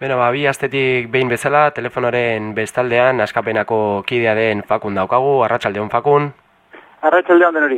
Beno, ba, bi astetik behin bezala, telefonoren bestaldean askapenako kidea den fakun daukagu, arratsaldeon fakun. Arratxaldeon den hori.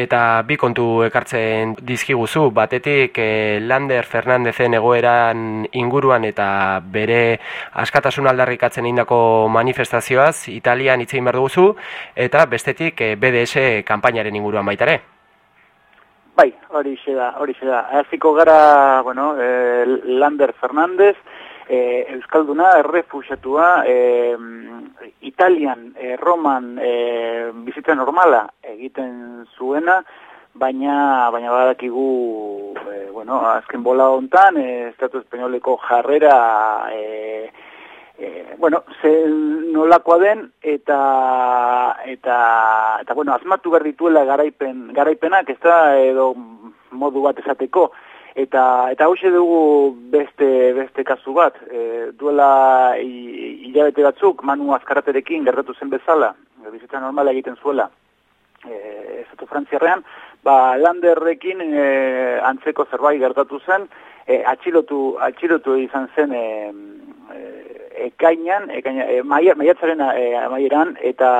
Eta bi kontu ekartzen dizkiguzu, batetik eh, Lander Fernandezen egoeran inguruan eta bere askatasun aldarrikatzen indako manifestazioaz, Italian itzein behar duguzu, eta bestetik eh, BDS kanpainaren inguruan baitare. Bai, hori da, hori da. Aziko gara, bueno, eh, Lander Fernandez, eh, Euskalduna, errefusatua, eh, Italian, eh, Roman, eh, bizitza normala egiten zuena, baina baina badakigu eh, bueno, azken bola hontan eh, Estatu Espainoleko jarrera eh, eh, bueno, ze nolakoa den eta eta eta bueno, asmatu behar dituela garaipen garaipenak, ez da edo modu bat esateko. Eta eta hoxe dugu beste beste kasu bat. E, duela hilabete batzuk manu azkaraterekin gertatu zen bezala bizitza normala egiten zuela e, estatu frantziarrean ba landerrekin e, antzeko zerbait gertatu zen e, atxilotu atxilotu izan zen e, e, ekainan ekaina, e, maiatzaren e, amaieran eta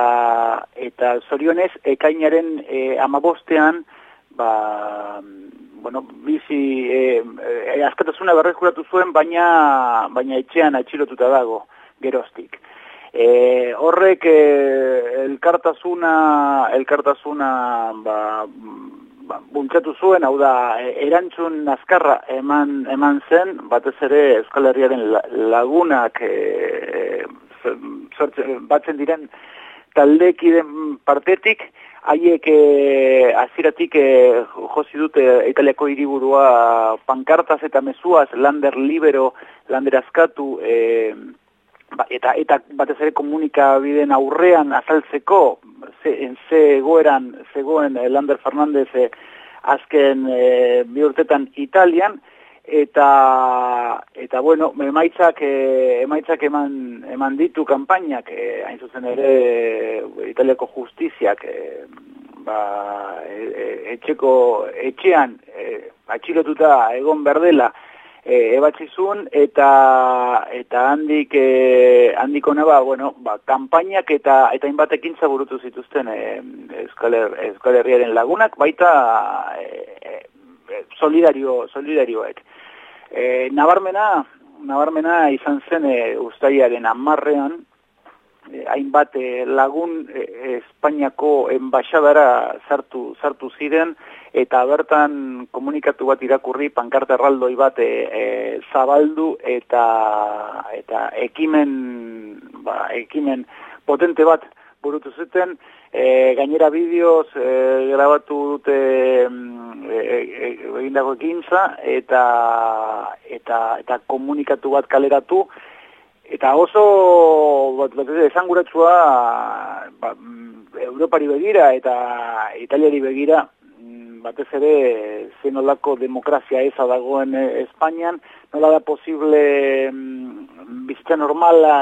eta zorionez ekainaren e, amabostean ba bueno, bizi e, e, askatasuna berreskuratu zuen, baina baina etxean atxilotuta dago geroztik. E, horrek e, elkartasuna elkartasuna ba, ba, buntzatu zuen, hau da, erantzun azkarra eman, eman zen, batez ere Euskal Herriaren lagunak e, batzen diren taldekiden partetik, haiek e, aziratik e, josi dute italiako hiriburua pankartaz eta mezuaz lander libero, lander askatu e, ba, eta, eta batez ere komunikabideen aurrean azaltzeko ze, ze egoeran zegoen Lander Fernandez e, azken e, bi urtetan Italian eta eta bueno, emaitzak emaitzak eman eman ditu kanpainak e, hain zuzen ere Italiako justiziak e, ba, e, etxeko etxean e, atxilotuta egon berdela e, ebatzizun eta eta handik e, handiko naba, bueno, ba, kanpainak eta eta inbat ekintza burutu zituzten e, Euskal Herriaren lagunak, baita e, solidario, solidarioek. E, nabarmena, nabarmena izan zen e, amarrean, e, hainbat e, lagun e, Espainiako enbaixadara sartu, sartu ziren, eta bertan komunikatu bat irakurri pankarte erraldoi bat e, e, zabaldu eta eta ekimen ba, ekimen potente bat burutu zuten, e, gainera bideoz e, grabatu dute mm, e, e, egindako ekintza eta, eta, eta komunikatu bat kaleratu, eta oso bat, bat, esanguratsua ba, mm, Europari begira eta Italiari begira mm, batez ere zenolako demokrazia eza dagoen Espainian, nola da posible bizitza normala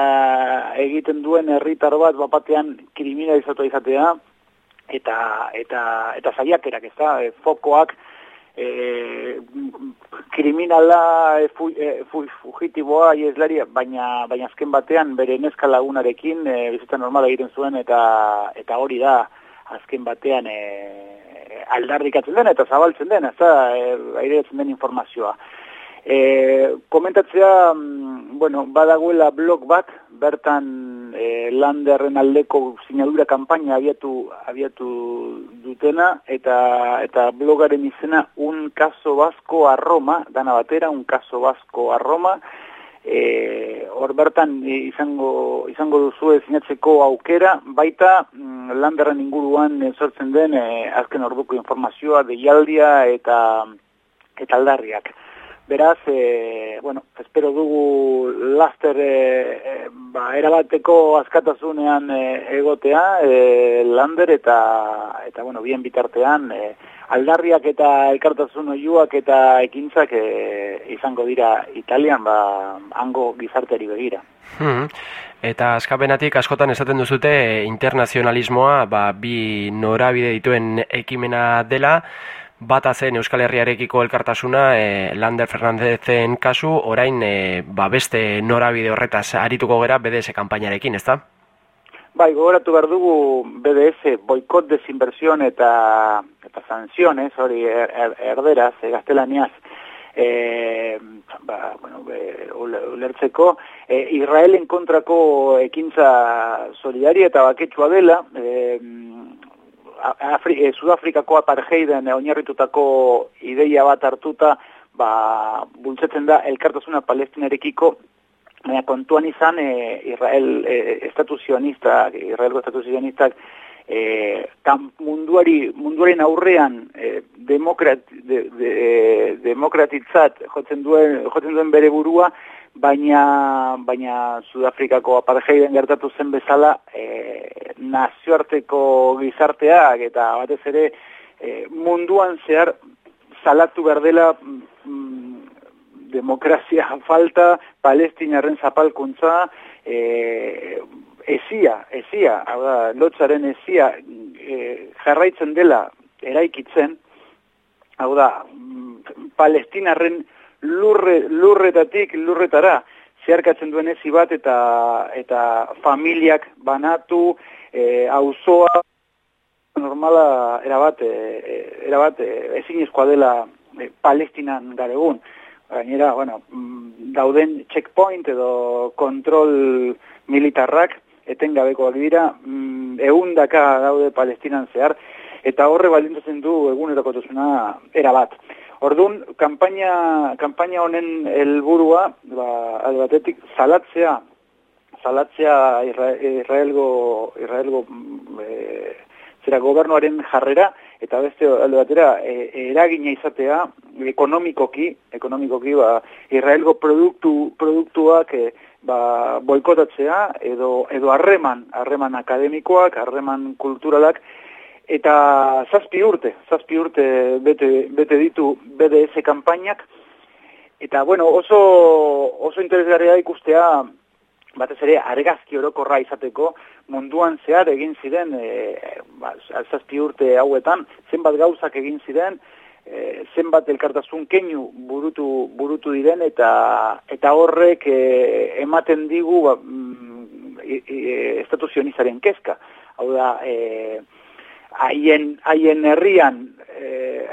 egiten duen herritar bat bapatean kriminalizatu izatea eta eta eta saiakerak, ezta, e, fokoak e, kriminala e, fu, e, fu, fugitiboa ieslaria, baina baina azken batean bere neska lagunarekin e, bizitza normala egiten zuen eta eta hori da azken batean e, aldarrikatzen den eta zabaltzen den, ezta, e, aireatzen den informazioa. E, komentatzea, mm, bueno, badagoela blog bat, bertan e, landerren aldeko sinadura kanpaina abiatu, abiatu dutena, eta, eta blogaren izena un caso basko a Roma, dana batera, un caso basko a Roma, e, hor bertan izango, izango duzu sinatzeko aukera, baita mm, landerren inguruan sortzen den e, azken orduko informazioa, deialdia eta, eta aldarriak. Beraz, e, bueno, espero dugu laster e, ba, erabateko askatasunean e, egotea, e, lander eta, eta bueno, bien bitartean, e, aldarriak eta elkartasun oiuak eta ekintzak e, izango dira Italian, ba, hango gizarteari begira. Hmm. Eta askapenatik askotan esaten duzute internazionalismoa ba, bi norabide dituen ekimena dela, Bata zen Euskal Herriarekiko elkartasuna e, Lander Fernandezen kasu, orain e, ba beste norabide horretaz arituko gera BDS kanpainarekin, ezta? Bai, gogoratu behar dugu BDS boikot desinversión eta eta sanziones, hori er, er, erderaz, e, gaztelaniaz, e, ba, bueno, be, ulertzeko, e, Israelen kontrako ekintza solidari eta baketsua dela, e, Afri, e, Sudafrikako apartheiden oinarritutako ideia bat hartuta, ba, bultzetzen da elkartasuna palestinarekiko, baina kontuan izan e, Israel e, estatuzionistak, Israelgo estatuzionistak, e, munduari, munduaren aurrean e, demokrat, de, de, demokratitzat jotzen duen, jotzen duen bere burua, baina, baina Sudafrikako apartheiden gertatu zen bezala e, nazioarteko gizarteak eta batez ere e, munduan zehar salatu berdela mm, demokrazia falta, palestinaren zapalkuntza, e, ezia, ezia, hau da, lotzaren ezia e, jarraitzen dela eraikitzen, hau da, mm, palestinarren lurre, lurretatik lurretara zeharkatzen duen ezi bat eta eta familiak banatu, e, auzoa normala erabat, e, erabat e, ezin dela e, palestinan garegun. Gainera, bueno, mm, dauden checkpoint edo kontrol militarrak etengabekoak dira, mm, eundaka daude palestinan zehar, eta horre baldintzen du egunerokotasuna era bat. Orduan, kanpaina, kanpaina honen helburua, ba, alde batetik, salatzea, salatzea Israelgo, Israelgo e, zera gobernuaren jarrera, eta beste alde batera, e, eragina izatea, ekonomikoki, ekonomikoki, ba, Israelgo produktu, produktuak, e, ba, boikotatzea edo edo harreman, harreman akademikoak, harreman kulturalak eta zazpi urte, zazpi urte bete, bete ditu BDS kanpainak eta bueno, oso oso interesgarria ikustea batez ere argazki orokorra izateko munduan zehar egin ziren e, ba, zazpi urte hauetan zenbat gauzak egin ziren e, zenbat elkartasun keinu burutu, burutu diren eta eta horrek e, ematen digu ba, mm, e, kezka. Hau da, e, haien, haien herrian, e,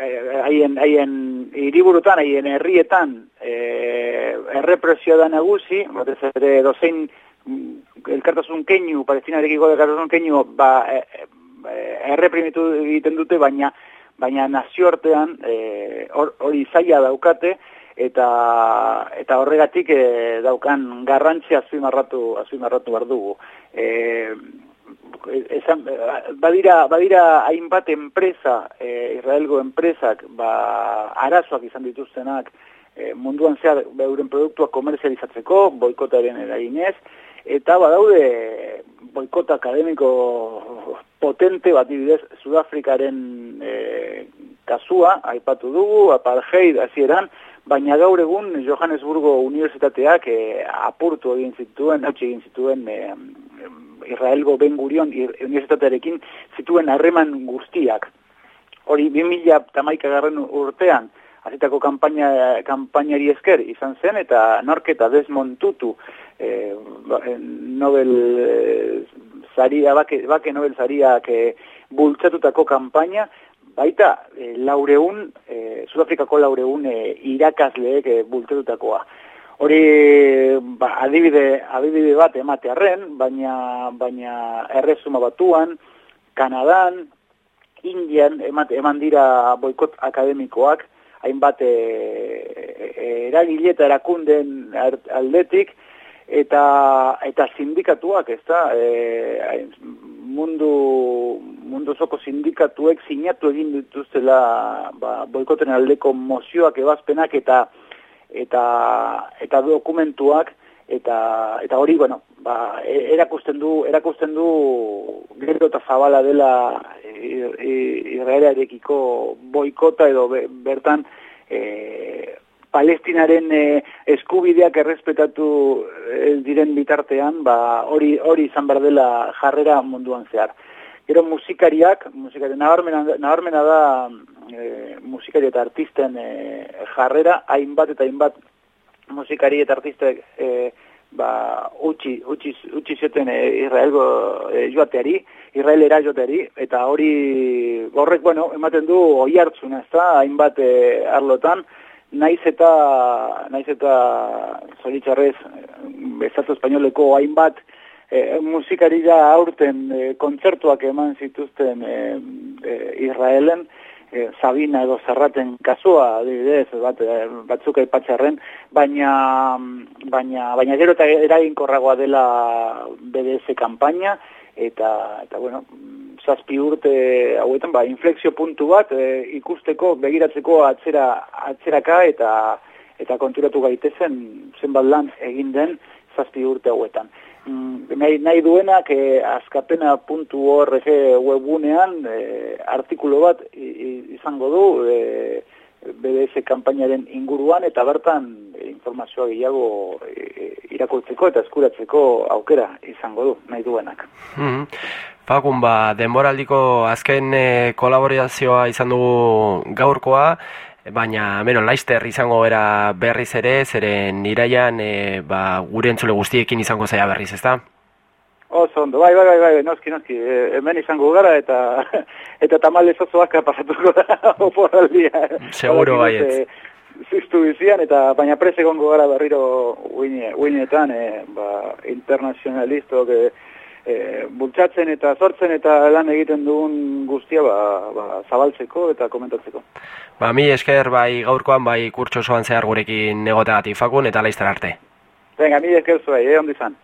haien, haien iriburutan, haien herrietan e, errepresio da nagusi, batez ere dozein mm, elkartasun keinu, palestinarekiko elkartasun keinu, ba, e, e, erreprimitu egiten dute, baina baina nazioartean e, hori or, zaila daukate eta eta horregatik e, daukan garrantzia azuimarratu azuimarratu bar dugu. E, esan, badira, badira hainbat enpresa, e, Israelgo enpresak, ba, arazoak izan dituztenak e, munduan zehar beuren produktuak komerzializatzeko, boikotaren eraginez, eta badaude boikota akademiko potente bat ibidez Sudafrikaren e, kasua, aipatu dugu, apartheid hasieran, baina gaur egun Johannesburgo Unibertsitateak e, apurtu egin zituen, hautsi egin zituen e, Israelgo Ben Gurion Unibertsitatearekin zituen harreman guztiak. Hori 2000 garren urtean, azitako kampaina, kampainari esker izan zen, eta norketa desmontutu e, Nobel zaria, bake, bake Nobel zariak e, bultzatutako kampaina, baita e, laureun, e, Sudafrikako laureun e, irakasleek e, bultzatutakoa. Hori ba, adibide, adibide bat ematearren, baina, baina errezuma batuan, Kanadan, Indian, eman dira boikot akademikoak, hainbat e, e, eragile eta erakunden aldetik, eta eta sindikatuak, ez da, e, mundu, mundu zoko sindikatuek sinatu egin dituztela ba, boikoten aldeko mozioak ebazpenak eta eta eta dokumentuak eta eta hori bueno ba, e, erakusten du erakusten du gero eta zabala dela Israelarekiko boikota edo bertan e, Palestinaren e, eskubideak errespetatu e, diren bitartean, ba, hori hori izan bar dela jarrera munduan zehar. Gero musikariak, musikariak nabarmena, nabarmena da e, musikari eta artisten e, jarrera, hainbat eta hainbat musikari eta artistek e, ba, utzi, utzi, utzi zuten e, Israelgo e, joateari, Israelera joateari, eta hori horrek, bueno, ematen du oi hartzuna, ez da, hainbat e, arlotan, naiz eta, naiz eta zoritzarrez, Estatu Espainoleko hainbat e, musikari da aurten e, kontzertuak eman zituzten e, e, Israelen, e, Sabina edo Zerraten kasua, adibidez, bat, e, batzuk aipatzearren, baina, baina, baina gero eta eraginkorragoa dela BDS kanpaina, eta, eta bueno, zazpi urte hauetan, ba, inflexio puntu bat e, ikusteko, begiratzeko atzera, atzeraka eta eta konturatu gaitezen zenbat lan egin den zazpi urte hauetan. Mm, nahi, nahi duenak eh, askapena.org webunean eh, artikulo bat izango du eh, BDS kanpainaren inguruan eta bertan informazioa gehiago eh, irakurtzeko eta eskuratzeko aukera izango du nahi duenak. Mm -hmm. Fakun, ba, denboraldiko azken eh, kolaborazioa izan dugu gaurkoa, baina beno, laister izango era berriz ere, zeren iraian e, ba, gure entzule guztiekin izango zaia berriz, ezta? Oso ondo, bai, bai, bai, bai, noski, noski, e, hemen izango gara eta eta tamale zozoak pasatuko da oporaldia. Seguro bai, ez. Ziztu bizian, eta baina prese gongo gara berriro uinetan, e, ba, internazionalistok, e, e, bultzatzen eta sortzen eta lan egiten dugun guztia ba, ba, zabaltzeko eta komentatzeko. Ba, mi esker bai gaurkoan bai kurtso zehar gurekin negoteagatik fakun eta laiztar arte. Venga, mi esker zuai, eh, ondizan.